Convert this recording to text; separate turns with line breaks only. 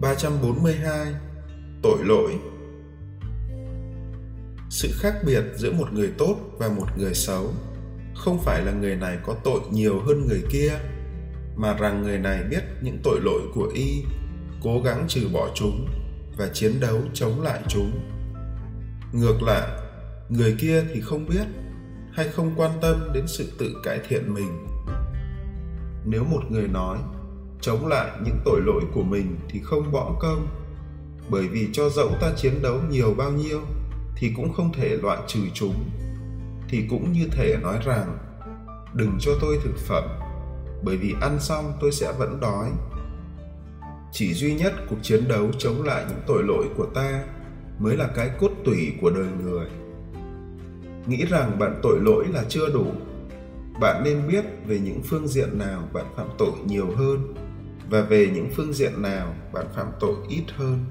342 Tội lỗi. Sự khác biệt giữa một người tốt và một người xấu không phải là người này có tội nhiều hơn người kia, mà rằng người này biết những tội lỗi của y, cố gắng trừ bỏ chúng và chiến đấu chống lại chúng. Ngược lại, người kia thì không biết hay không quan tâm đến sự tự cải thiện mình. Nếu một người nói chống lại những tội lỗi của mình thì không bỏ công bởi vì cho dẫu ta chiến đấu nhiều bao nhiêu thì cũng không thể loại trừ chúng. Thì cũng như thể nói rằng, đừng cho tôi thực phẩm, bởi vì ăn xong tôi sẽ vẫn đói. Chỉ duy nhất cuộc chiến đấu chống lại những tội lỗi của ta mới là cái cốt tủy của đời người. Nghĩ rằng bạn tội lỗi là chưa đủ, bạn nên biết về những phương diện nào bạn phạm tội nhiều hơn và về những phương diện nào bạn phạm tội ít hơn?